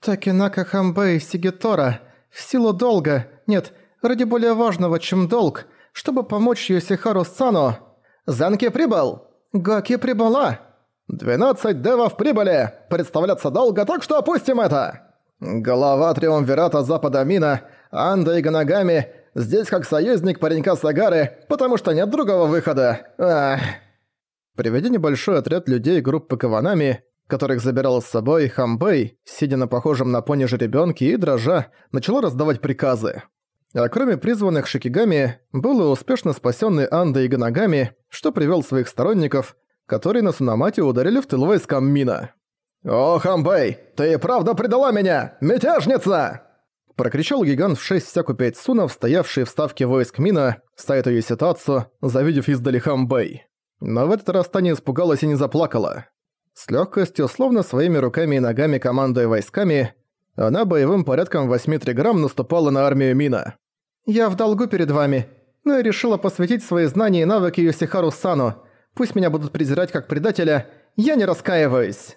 Такинака Хамбэй Сигитора, в силу долга, нет, ради более важного, чем долг, чтобы помочь Йосихару Сано. Занки прибыл! Гаки прибыла! «Двенадцать девов прибыли! Представляться долго, так что опустим это!» Голова Триумвирата Запада Мина, Анда и Ганагами здесь как союзник паренька Сагары, потому что нет другого выхода. Ах. Приведя небольшой отряд людей группы Каванами, которых забирал с собой, Хамбэй, сидя на похожем на пони жеребёнке и дрожа, начала раздавать приказы. А кроме призванных Шикигами, был и успешно спасенный Анда и Ганагами, что привел своих сторонников, которые на Сунамате ударили в тыл войскам Мина. «О, Хамбэй, ты правда предала меня, мятежница!» Прокричал гигант в 6 всяку 5 сунов, стоявший в ставке войск Мина, Сайто Юситацу, завидев издали Хамбэй. Но в этот раз та не испугалась и не заплакала. С легкостью, словно своими руками и ногами командуя войсками, она боевым порядком 8 триграмм наступала на армию Мина. «Я в долгу перед вами, но я решила посвятить свои знания и навыки Юсихару Сану. Пусть меня будут презирать как предателя, я не раскаиваюсь».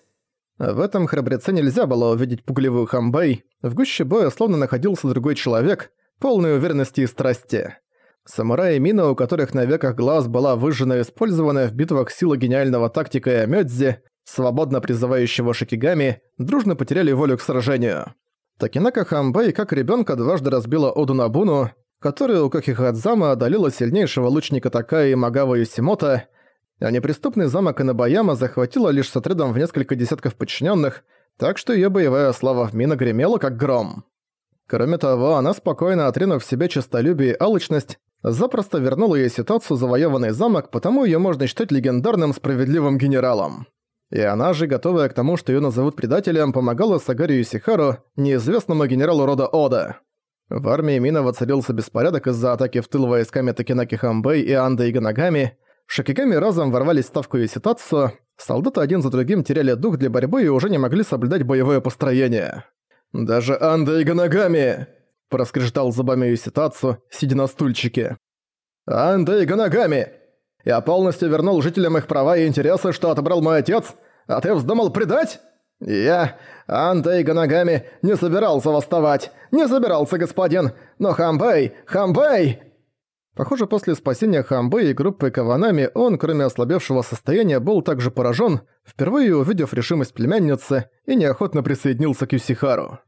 В этом храбреце нельзя было увидеть пугливую Хамбэй. В гуще боя словно находился другой человек, полный уверенности и страсти. Самураи Мина, у которых на веках глаз была выжжена и использованная в битвах сила гениального тактика и Амёдзи, свободно призывающего Шикигами, дружно потеряли волю к сражению. Такинака Хамбэй как ребенка дважды разбила Оду Набуну, которая у Кохихадзама одолела сильнейшего лучника Такая и Магава Юсимота, а неприступный замок Инабаяма захватила лишь с отрядом в несколько десятков подчиненных, так что ее боевая слава в Мина гремела как гром. Кроме того, она спокойно отринув в себе честолюбие и алчность, запросто вернула ей ситуацию завоеванный замок, потому ее можно считать легендарным справедливым генералом. И она же, готовая к тому, что ее назовут предателем, помогала Сагари Юсихару, неизвестному генералу рода Ода. В армии Мина воцарился беспорядок из-за атаки в тыл войсками Такинаки Хамбэй и Анда Иганагами. Шакигами разом ворвались в ставку Юситацу, солдаты один за другим теряли дух для борьбы и уже не могли соблюдать боевое построение. «Даже Анда Иганагами!» – проскрежетал зубами Юситацу, сидя на стульчике. «Анда Иганагами! Я полностью вернул жителям их права и интересы, что отобрал мой отец, а ты вздумал предать? Я, Антей Ганагами, не собирался восставать. Не собирался, господин. Но Хамбэй, Хамбэй!» Похоже, после спасения Хамбэй и группы Каванами он, кроме ослабевшего состояния, был также поражен, впервые увидев решимость племянницы и неохотно присоединился к Юсихару.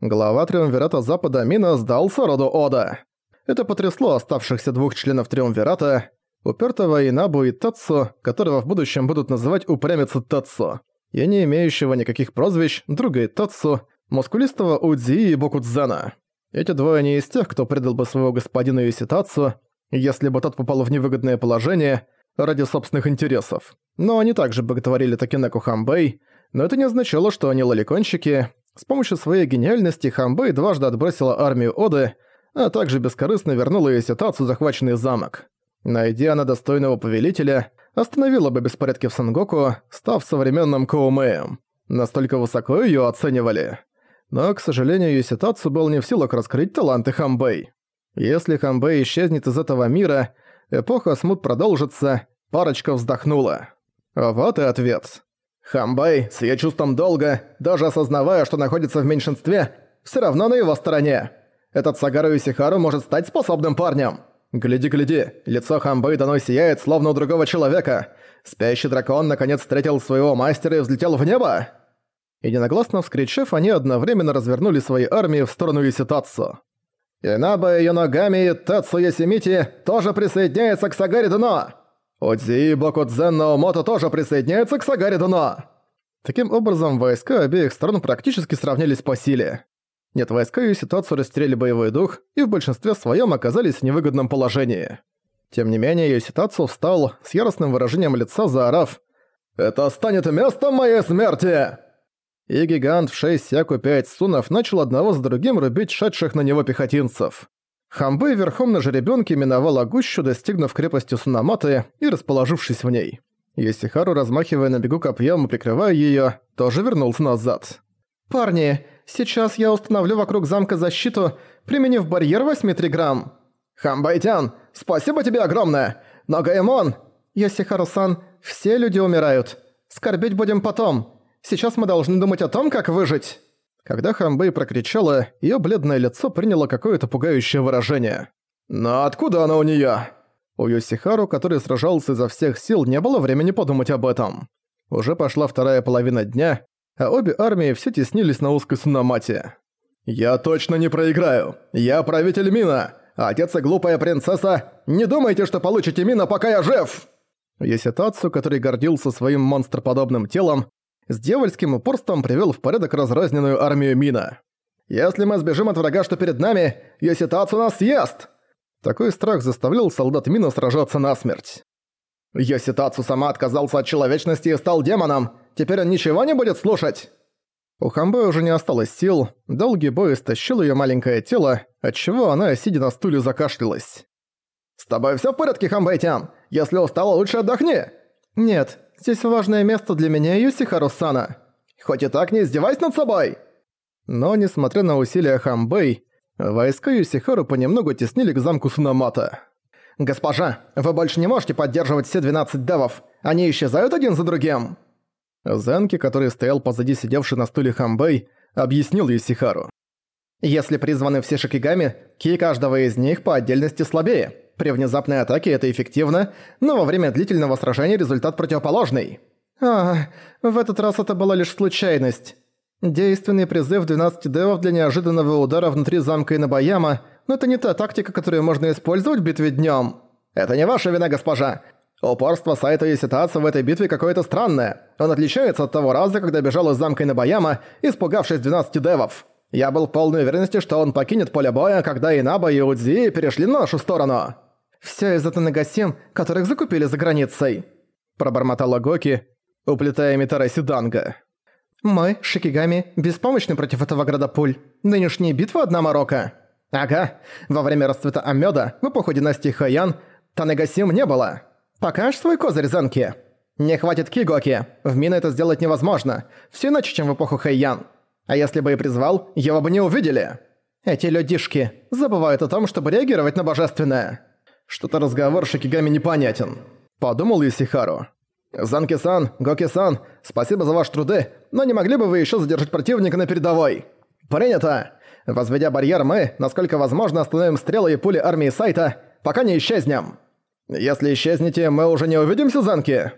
Глава Триумвирата Запада Мина сдался роду Ода. Это потрясло оставшихся двух членов Триумвирата, упертого Инабу и Тацу, которого в будущем будут называть упрямец Тацу, и не имеющего никаких прозвищ, друга Тацу, мускулистого Удзи и Бокудзана. Эти двое не из тех, кто предал бы своего господина Юситацу, если бы тот попал в невыгодное положение ради собственных интересов. Но они также боготворили Такинеку Хамбэй, но это не означало, что они лоликонщики. С помощью своей гениальности Хамбэй дважды отбросила армию Оды, а также бескорыстно вернула Юситацу захваченный замок. Найдя она достойного повелителя, остановила бы беспорядки в Сангоку, став современным Коумеем. Настолько высоко её оценивали. Но, к сожалению, Юситацу был не в силах раскрыть таланты Хамбэй. Если Хамбэй исчезнет из этого мира, эпоха смут продолжится, парочка вздохнула. Вот и ответ. Хамбэй, с её чувством долга, даже осознавая, что находится в меньшинстве, всё равно на его стороне. Этот Сагару Юсихару может стать способным парнем. «Гляди, гляди, лицо Хамбэй дано сияет, словно у другого человека. Спящий дракон наконец встретил своего мастера и взлетел в небо!» Единогласно вскричав, они одновременно развернули свои армии в сторону Иситацу. «Инаба и Йоногами и Тацу Ясимити тоже присоединяется к Сагари Дуно! Удзи и Бокудзен Наомото тоже присоединяются к Сагари Дуно!» Таким образом, войска обеих сторон практически сравнялись по силе. Нет, войска ее ситуацию растеряли боевой дух и в большинстве своем оказались в невыгодном положении. Тем не менее, ее ситуацию встал с яростным выражением лица, заорав «Это станет местом моей смерти!» И гигант в 6 сяку 5 сунов начал одного за другим рубить шедших на него пехотинцев. Хамбэй верхом на жеребёнке миновал Агущу, достигнув крепости Сунаматы и расположившись в ней. Йосихару, размахивая на бегу копьем и прикрывая её, тоже вернулся назад. «Парни, сейчас я установлю вокруг замка защиту, применив барьер 8 триграмм». «Хамбайтян, спасибо тебе огромное! Но Гаймон...» «Йосихару-сан, все люди умирают. Скорбеть будем потом. Сейчас мы должны думать о том, как выжить». Когда Хамбэй прокричала, её бледное лицо приняло какое-то пугающее выражение. «Но откуда она у неё?» У Йосихару, который сражался изо всех сил, не было времени подумать об этом. Уже пошла вторая половина дня, а обе армии все теснились на узкой Сунамате. «Я точно не проиграю! Я правитель Мина! Отец и глупая принцесса! Не думайте, что получите Мина, пока я жив!» Еситацу, который гордился своим монстроподобным телом, с дьявольским упорством привел в порядок разрозненную армию Мина. «Если мы сбежим от врага, что перед нами, Еситацу нас съест!» Такой страх заставлял солдат Мина сражаться насмерть. Йоситацу сама отказался от человечности и стал демоном. Теперь он ничего не будет слушать. У Хамбэ уже не осталось сил, долгий бой истощил её маленькое тело, отчего она, сидя на стуле, закашлялась. «С тобой всё в порядке, Хамбэйтян? Если устала, лучше отдохни!» «Нет, здесь важное место для меня Юсихару-сана. Хоть и так не издевайся над собой!» Но, несмотря на усилия Хамбэй, войска Юсихару понемногу теснили к замку Сунамата. «Госпожа, вы больше не можете поддерживать все 12 девов. Они исчезают один за другим!» Зенки, который стоял позади сидевший на стуле Хамбэй, объяснил Юсихару. «Если призваны все шикигами, ки каждого из них по отдельности слабее. При внезапной атаке это эффективно, но во время длительного сражения результат противоположный». «А, в этот раз это была лишь случайность. Действенный призыв 12 девов для неожиданного удара внутри замка Инабаяма но это не та тактика, которую можно использовать в битве днём. Это не ваша вина, госпожа. Упорство Сайта и ситуация в этой битве какое-то странное. Он отличается от того раза, когда бежал из замка Инабаяма, испугавшись 12 девов. Я был в полной уверенности, что он покинет поле боя, когда Инаба и Удзи перешли на нашу сторону. «Всё из-за Танагасим, которых закупили за границей», – пробормотала Гоки, уплетая Митара Сиданга. «Мы, Шикигами, беспомощны против этого града пуль. Нынешняя битва одна морока». «Ага, во время расцвета Амёда, в эпоху династии Хэйян, Танегасим не было. Покажь свой козырь, Занки. Не хватит Кигоки, в Мина это сделать невозможно, все иначе, чем в эпоху Хэйян. А если бы и призвал, его бы не увидели. Эти людишки забывают о том, чтобы реагировать на божественное». Что-то разговор Шикигами непонятен. Подумал Юсихару. «Занки-сан, Гоки-сан, спасибо за ваши труды, но не могли бы вы еще задержать противника на передовой?» «Принято! Возведя барьер, мы, насколько возможно, остановим стрелы и пули армии Сайта, пока не исчезнем. Если исчезнете, мы уже не увидимся, Занки?»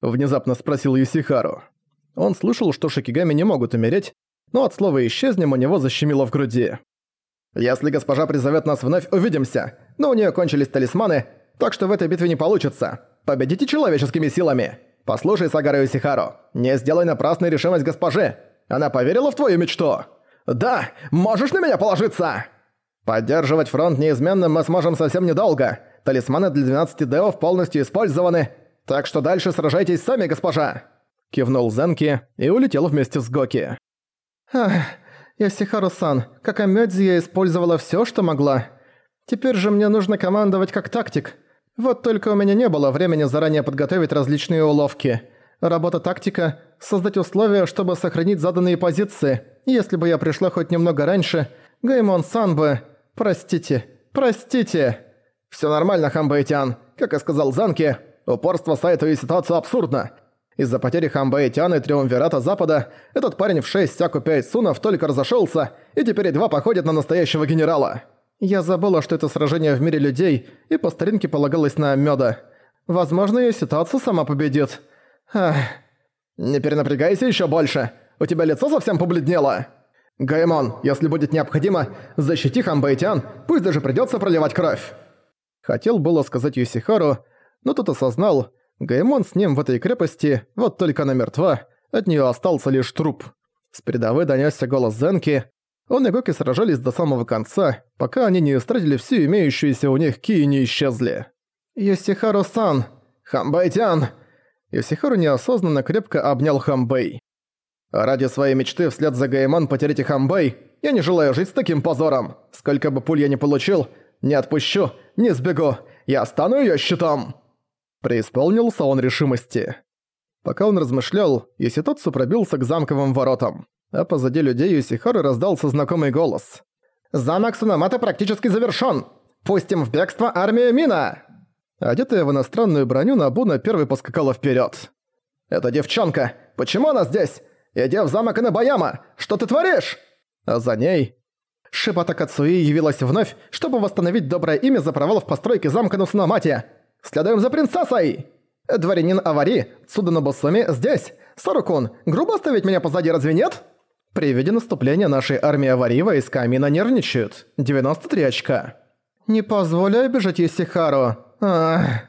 Внезапно спросил Юсихару. Он слышал, что Шикигами не могут умереть, но от слова «исчезнем» у него защемило в груди. «Если госпожа призовет нас вновь, увидимся, но у нее кончились талисманы, так что в этой битве не получится. Победите человеческими силами. Послушай, Сагара Юсихару, не сделай напрасной решимость госпожи. Она поверила в твою мечту?» «Да, можешь на меня положиться!» «Поддерживать фронт неизменным мы сможем совсем недолго. Талисманы для 12 деов полностью использованы, так что дальше сражайтесь сами, госпожа!» Кивнул Зенки и улетел вместе с Гоки. «Ах, Ясихару-сан, как Амёдзи я использовала всё, что могла. Теперь же мне нужно командовать как тактик. Вот только у меня не было времени заранее подготовить различные уловки. Работа тактика – создать условия, чтобы сохранить заданные позиции – если бы я пришла хоть немного раньше, Гаймон-сан бы... Простите, простите!» «Всё нормально, Хамбэйтян. Как и сказал Занки, упорство Сайта и ситуация абсурдна. Из-за потери Хамбэйтян и Триумвирата Запада этот парень в 6 сяку 5 сунов только разошёлся и теперь едва походит на настоящего генерала. Я забыла, что это сражение в мире людей, и по старинке полагалось на Мёда. Возможно, её ситуация сама победит. Ах. Не перенапрягайся ещё больше. У тебя лицо совсем побледнело? Гаймон, если будет необходимо, защити Хамбайтян, пусть даже придётся проливать кровь. Хотел было сказать Юсихару, но тот осознал, Гаймон с ним в этой крепости, вот только она мертва, от неё остался лишь труп. С передовой донёсся голос Зенки. Он и Гоки сражались до самого конца, пока они не истратили всю имеющуюся у них ки и не исчезли. «Юсихару-сан! Хамбайтян!» Юсихару неосознанно крепко обнял Хамбэй. Ради своей мечты вслед за Гаймон потерять Хамбэй, я не желаю жить с таким позором. Сколько бы пуль я не получил, не отпущу, не сбегу, я стану её щитом!» Преисполнился он решимости. Пока он размышлял, Юситоцу пробился к замковым воротам, а позади людей Юсихары раздался знакомый голос. «Замок Сунамата практически завершён! Пустим в бегство армию Мина!» Одетая в иностранную броню, Набуна первой поскакала вперед. «Это девчонка! Почему она здесь? Иди в замок Инабаяма! Что ты творишь?» А за ней... Шибата Кацуи явилась вновь, чтобы восстановить доброе имя за провал в постройке замка на Сунамате. Следуем за принцессой! Дворянин Авари, Цудано Босуми, здесь. Сарукун, грубо оставить меня позади, разве нет? При виде наступления нашей армии Авари войска Амина нервничают. 93 очка. Не позволяй бежать Исихару. Ах...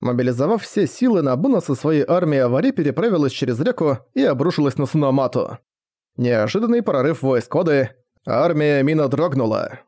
Мобилизовав все силы, Набуна со своей армией Авари переправилась через реку и обрушилась на Сунамату. Неожиданный прорыв войск Оды, армия Мина дрогнула.